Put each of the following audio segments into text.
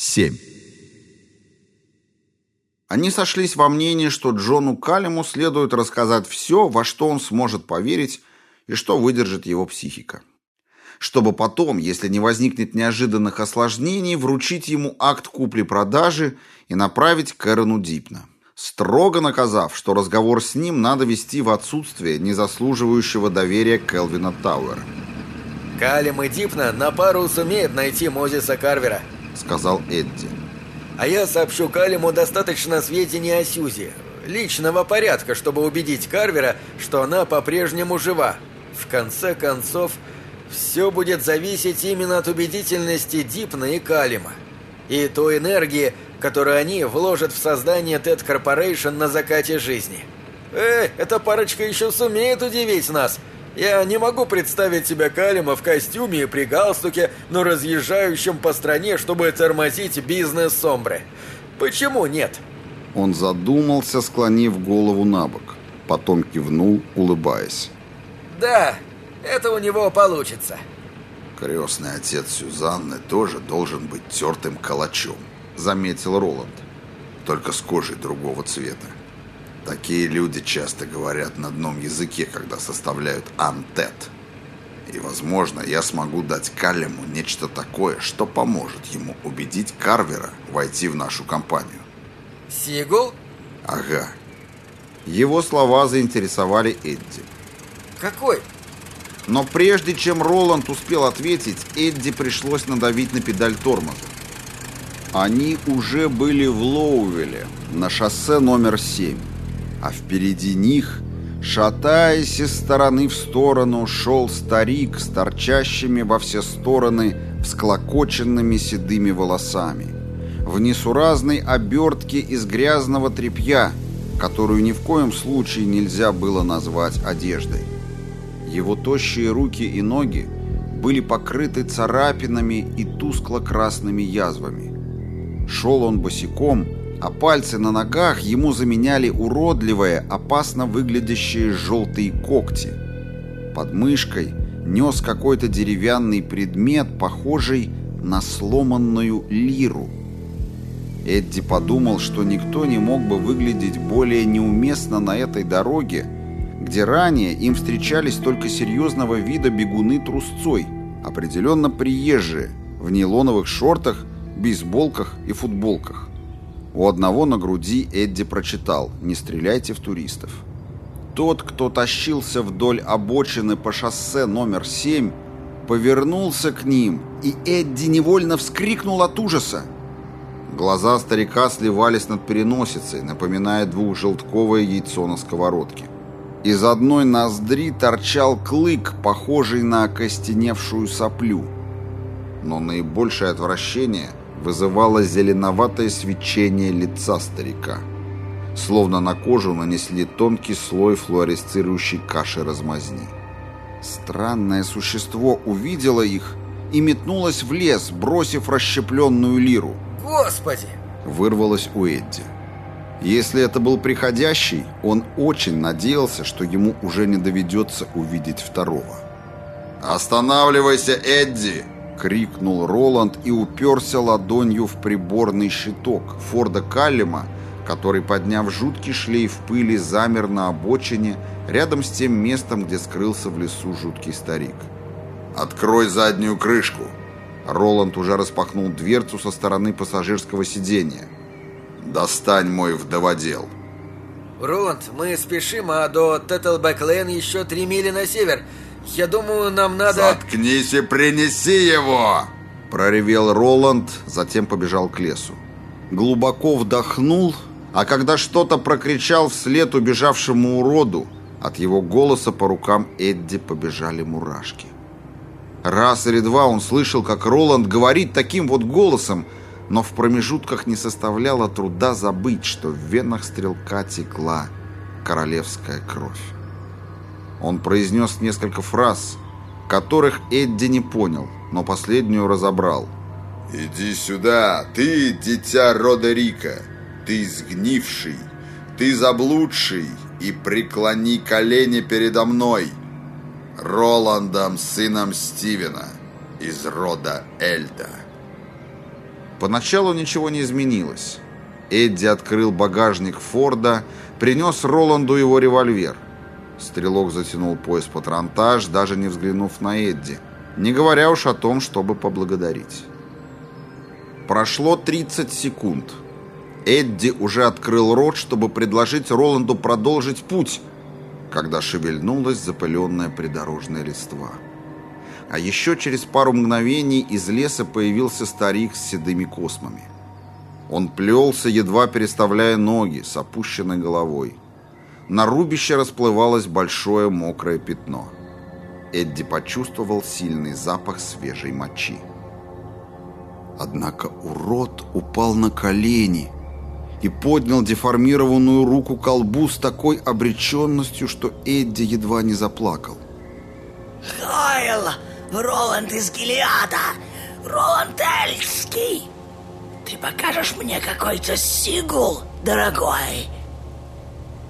7. Они сошлись во мнении, что Джону Калему следует рассказать все, во что он сможет поверить и что выдержит его психика. Чтобы потом, если не возникнет неожиданных осложнений, вручить ему акт купли-продажи и направить к Эрону Дипна, строго наказав, что разговор с ним надо вести в отсутствие незаслуживающего доверия Келвина Тауэра. Калем и Дипна на пару сумеют найти Мозиса Карвера –— сказал Эдди. «А я сообщу Калиму достаточно сведений о Сьюзи. Личного порядка, чтобы убедить Карвера, что она по-прежнему жива. В конце концов, все будет зависеть именно от убедительности Дипна и Калима. И той энергии, которую они вложат в создание TED Corporation на закате жизни. Эй, эта парочка еще сумеет удивить нас!» Я не могу представить себя Калима в костюме и при галстуке, но разъезжающим по стране, чтобы тормозить бизнес Сомбре. Почему нет?» Он задумался, склонив голову на бок. Потом кивнул, улыбаясь. «Да, это у него получится». «Крестный отец Сюзанны тоже должен быть тертым калачом», — заметил Роланд. «Только с кожей другого цвета. Такие люди часто говорят на одном языке, когда составляют антет. И, возможно, я смогу дать Каллему нечто такое, что поможет ему убедить Карвера войти в нашу компанию. Сигул? Ага. Его слова заинтересовали Эдди. Какой? Но прежде чем Роланд успел ответить, Эдди пришлось надавить на педаль тормоза. Они уже были в Лоувеле, на шоссе номер 7 а впереди них, шатаясь из стороны в сторону, шел старик с торчащими во все стороны всклокоченными седыми волосами, в несуразной обертке из грязного тряпья, которую ни в коем случае нельзя было назвать одеждой. Его тощие руки и ноги были покрыты царапинами и тускло-красными язвами. Шел он босиком, а пальцы на ногах ему заменяли уродливые, опасно выглядящие желтые когти. Под мышкой нес какой-то деревянный предмет, похожий на сломанную лиру. Эдди подумал, что никто не мог бы выглядеть более неуместно на этой дороге, где ранее им встречались только серьезного вида бегуны трусцой, определенно приезжие, в нейлоновых шортах, бейсболках и футболках. У одного на груди Эдди прочитал «Не стреляйте в туристов». Тот, кто тащился вдоль обочины по шоссе номер 7, повернулся к ним, и Эдди невольно вскрикнул от ужаса. Глаза старика сливались над переносицей, напоминая двухжелтковое яйцо на сковородке. Из одной ноздри торчал клык, похожий на окостеневшую соплю. Но наибольшее отвращение вызывало зеленоватое свечение лица старика. Словно на кожу нанесли тонкий слой флуоресцирующей каши размазни. Странное существо увидело их и метнулось в лес, бросив расщепленную лиру. «Господи!» — вырвалось у Эдди. Если это был приходящий, он очень надеялся, что ему уже не доведется увидеть второго. «Останавливайся, Эдди!» Крикнул Роланд и уперся ладонью в приборный щиток Форда Каллима, который, подняв жуткий шлейф пыли, замер на обочине рядом с тем местом, где скрылся в лесу жуткий старик. «Открой заднюю крышку!» Роланд уже распахнул дверцу со стороны пассажирского сиденья. «Достань мой вдоводел!» «Роланд, мы спешим, а до Теттлбэк-Лейн еще три мили на север. Я думаю, нам надо... Заткнись и принеси его! Проревел Роланд, затем побежал к лесу. Глубоко вдохнул, а когда что-то прокричал вслед убежавшему уроду, от его голоса по рукам Эдди побежали мурашки. Раз или два он слышал, как Роланд говорит таким вот голосом, но в промежутках не составляло труда забыть, что в венах стрелка текла королевская кровь. Он произнес несколько фраз, которых Эдди не понял, но последнюю разобрал. «Иди сюда, ты, дитя Родерика, ты сгнивший, ты заблудший, и преклони колени передо мной, Роландом, сыном Стивена, из рода Эльда». Поначалу ничего не изменилось. Эдди открыл багажник Форда, принес Роланду его револьвер. Стрелок затянул пояс патронтаж, даже не взглянув на Эдди, не говоря уж о том, чтобы поблагодарить. Прошло 30 секунд. Эдди уже открыл рот, чтобы предложить Роланду продолжить путь, когда шевельнулась запыленная придорожная листва. А еще через пару мгновений из леса появился старик с седыми космами. Он плелся, едва переставляя ноги, с опущенной головой. На рубище расплывалось большое мокрое пятно. Эдди почувствовал сильный запах свежей мочи. Однако урод упал на колени и поднял деформированную руку колбу с такой обреченностью, что Эдди едва не заплакал. «Хойл! Роланд из Гелиада! Роланд Эльский! Ты покажешь мне какой-то сигул, дорогой?»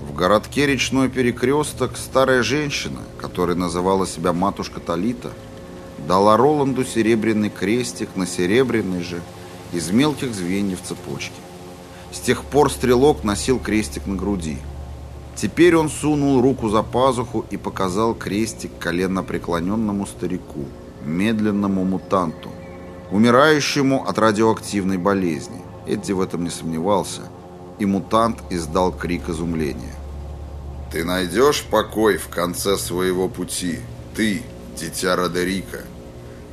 В городке речной перекресток старая женщина, которая называла себя матушка Талита, дала Роланду серебряный крестик на серебряный же из мелких звеньев цепочки. С тех пор стрелок носил крестик на груди. Теперь он сунул руку за пазуху и показал крестик коленно преклоненному старику, медленному мутанту, умирающему от радиоактивной болезни. Эдди в этом не сомневался, и мутант издал крик изумления. «Ты найдешь покой в конце своего пути, ты, дитя Родерика?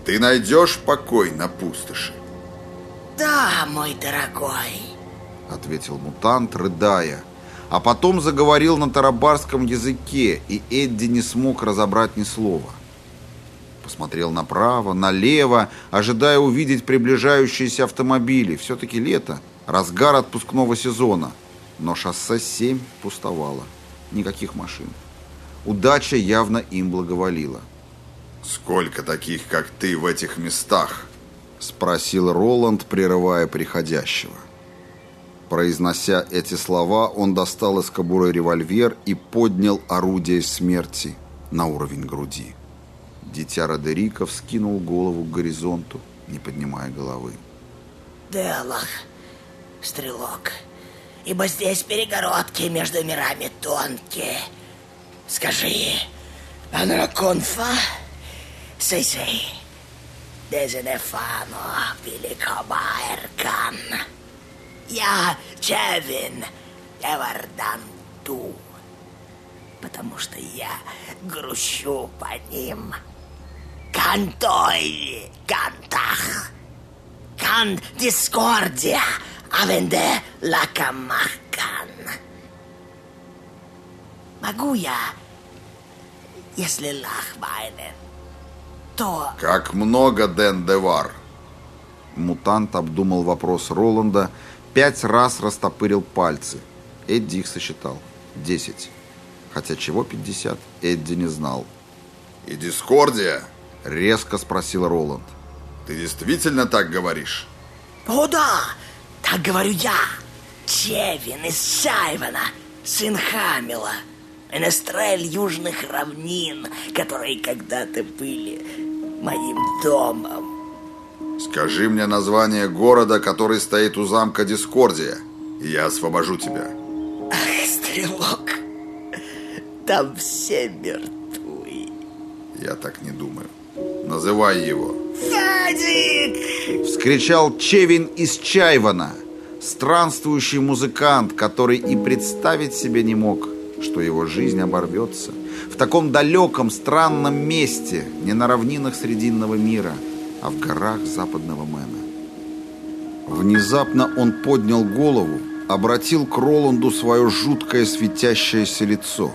Ты найдешь покой на пустоши?» «Да, мой дорогой», — ответил мутант, рыдая, а потом заговорил на тарабарском языке, и Эдди не смог разобрать ни слова. Посмотрел направо, налево, ожидая увидеть приближающиеся автомобили. Все-таки лето, разгар отпускного сезона. Но шоссе 7 пустовало. Никаких машин. Удача явно им благоволила. «Сколько таких, как ты, в этих местах?» — спросил Роланд, прерывая приходящего. Произнося эти слова, он достал из кобуры револьвер и поднял орудие смерти на уровень груди. Дитя Родерика вскинул голову к горизонту, не поднимая головы. «Делах, стрелок, ибо здесь перегородки между мирами тонкие. Скажи, Анраконфа, Сей-сей, Дезенефано, Великобаэркан, я Чевин, Эвардан-Ту, потому что я грущу по ним. Кантой, Кантах, Кан Дискордия, Авенде Лакамахкан. Могу я, если Лахвайнен, то... Как много, Ден Девар? Мутант обдумал вопрос Роланда, пять раз растопырил пальцы. Эдди их сосчитал. Десять. Хотя чего пятьдесят, Эдди не знал. «И Дискордия?» — резко спросил Роланд. «Ты действительно так говоришь?» О да, так говорю я. Чевин из Чайвана, сын Хамила. Менестрель южных равнин, которые когда-то были моим домом. «Скажи мне название города, который стоит у замка Дискордия, и я освобожу тебя». Ах, стрелок, там все мертвы. Я так не думаю. Называй его. Садик! Вскричал Чевин из Чайвана, странствующий музыкант, который и представить себе не мог, что его жизнь оборвется в таком далеком, странном месте, не на равнинах Срединного мира, а в горах Западного Мэна. Внезапно он поднял голову, обратил к Роланду свое жуткое светящееся лицо,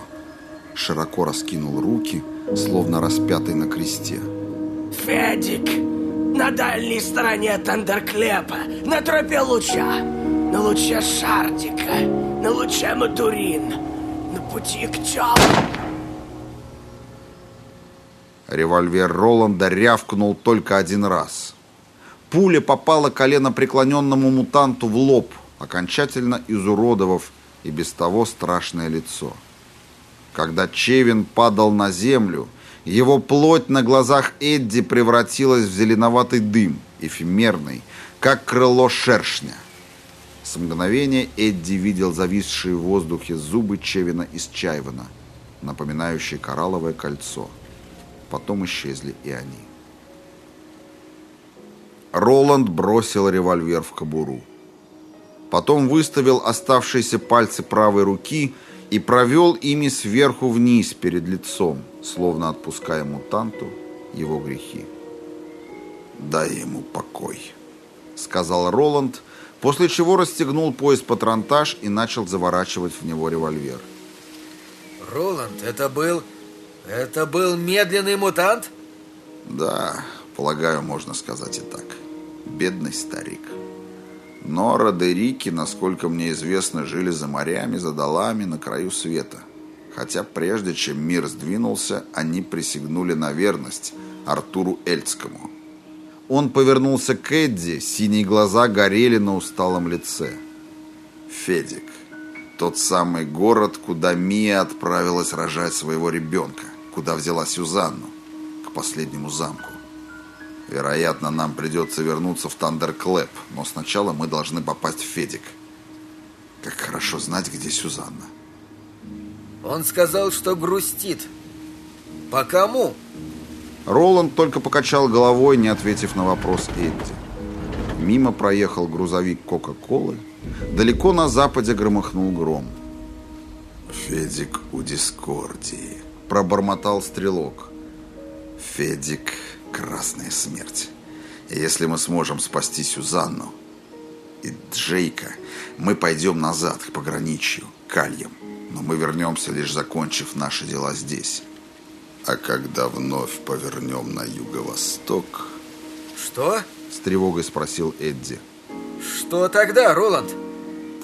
широко раскинул руки, словно распятый на кресте. Федик, на дальней стороне Тандерклепа, на тропе луча, на луче Шардика, на луче Матурин, на пути к Чалу. Револьвер Роланда рявкнул только один раз. Пуля попала колено преклоненному мутанту в лоб, окончательно изуродовав и без того страшное лицо. Когда Чевин падал на землю, его плоть на глазах Эдди превратилась в зеленоватый дым, эфемерный, как крыло шершня. С мгновения Эдди видел зависшие в воздухе зубы Чевина из Чайвана, напоминающие коралловое кольцо. Потом исчезли и они. Роланд бросил револьвер в кобуру. Потом выставил оставшиеся пальцы правой руки и провел ими сверху вниз перед лицом, словно отпуская мутанту его грехи. «Дай ему покой», — сказал Роланд, после чего расстегнул пояс-патронтаж и начал заворачивать в него револьвер. «Роланд, это был... это был медленный мутант?» «Да, полагаю, можно сказать и так. Бедный старик». Но Родерики, насколько мне известно, жили за морями, за долами, на краю света. Хотя прежде чем мир сдвинулся, они присягнули на верность Артуру Эльцкому. Он повернулся к Эдди, синие глаза горели на усталом лице. Федик. Тот самый город, куда Мия отправилась рожать своего ребенка, куда взяла Сюзанну, к последнему замку. Вероятно, нам придется вернуться в Тандерклэп, но сначала мы должны попасть в Федик. Как хорошо знать, где Сюзанна. Он сказал, что грустит. По кому? Роланд только покачал головой, не ответив на вопрос Эдди. Мимо проехал грузовик Кока-Колы. Далеко на западе громыхнул гром. «Федик у Дискордии», — пробормотал стрелок. «Федик красная смерть. Если мы сможем спасти Сюзанну и Джейка, мы пойдем назад к пограничью, к Альям. Но мы вернемся, лишь закончив наши дела здесь. А когда вновь повернем на юго-восток... Что? С тревогой спросил Эдди. Что тогда, Роланд?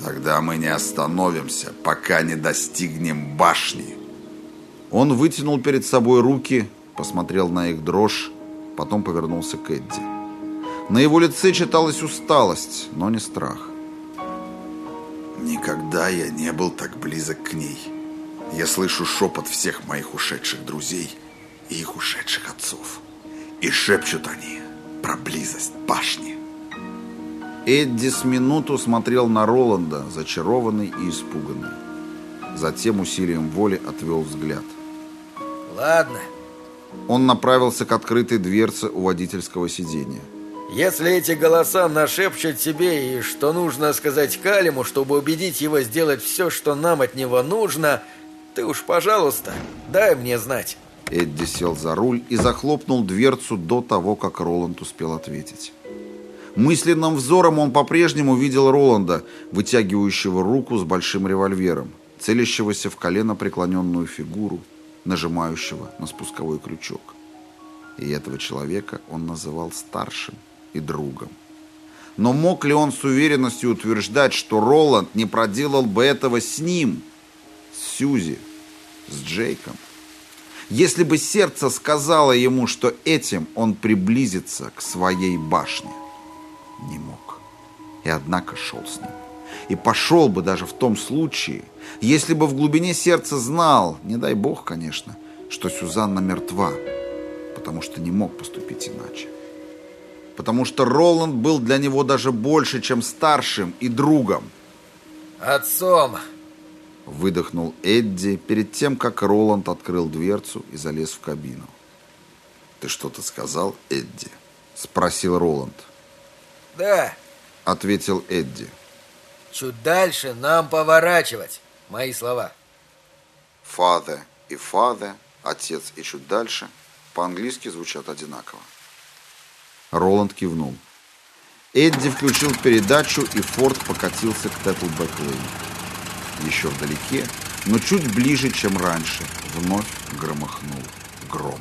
Тогда мы не остановимся, пока не достигнем башни. Он вытянул перед собой руки, посмотрел на их дрожь, потом повернулся к Эдди. На его лице читалась усталость, но не страх. «Никогда я не был так близок к ней. Я слышу шепот всех моих ушедших друзей и их ушедших отцов. И шепчут они про близость башни». Эдди с минуту смотрел на Роланда, зачарованный и испуганный. Затем усилием воли отвел взгляд. «Ладно, он направился к открытой дверце у водительского сиденья. «Если эти голоса нашепчут тебе, и что нужно сказать Калиму, чтобы убедить его сделать все, что нам от него нужно, ты уж, пожалуйста, дай мне знать». Эдди сел за руль и захлопнул дверцу до того, как Роланд успел ответить. Мысленным взором он по-прежнему видел Роланда, вытягивающего руку с большим револьвером, целящегося в колено преклоненную фигуру, нажимающего на спусковой крючок. И этого человека он называл старшим и другом. Но мог ли он с уверенностью утверждать, что Роланд не проделал бы этого с ним, с Сьюзи, с Джейком? Если бы сердце сказало ему, что этим он приблизится к своей башне. Не мог. И однако шел с ним. И пошел бы даже в том случае, если бы в глубине сердца знал, не дай бог, конечно, что Сюзанна мертва, потому что не мог поступить иначе. Потому что Роланд был для него даже больше, чем старшим и другом. «Отцом!» Выдохнул Эдди перед тем, как Роланд открыл дверцу и залез в кабину. «Ты что-то сказал, Эдди?» Спросил Роланд. «Да», — ответил Эдди. «Чуть дальше нам поворачивать». Мои слова. Father и father, отец и чуть дальше, по-английски звучат одинаково. Роланд кивнул. Эдди включил передачу, и Форд покатился к Теттлбэк-Лейн. Еще вдалеке, но чуть ближе, чем раньше, вновь громыхнул гром.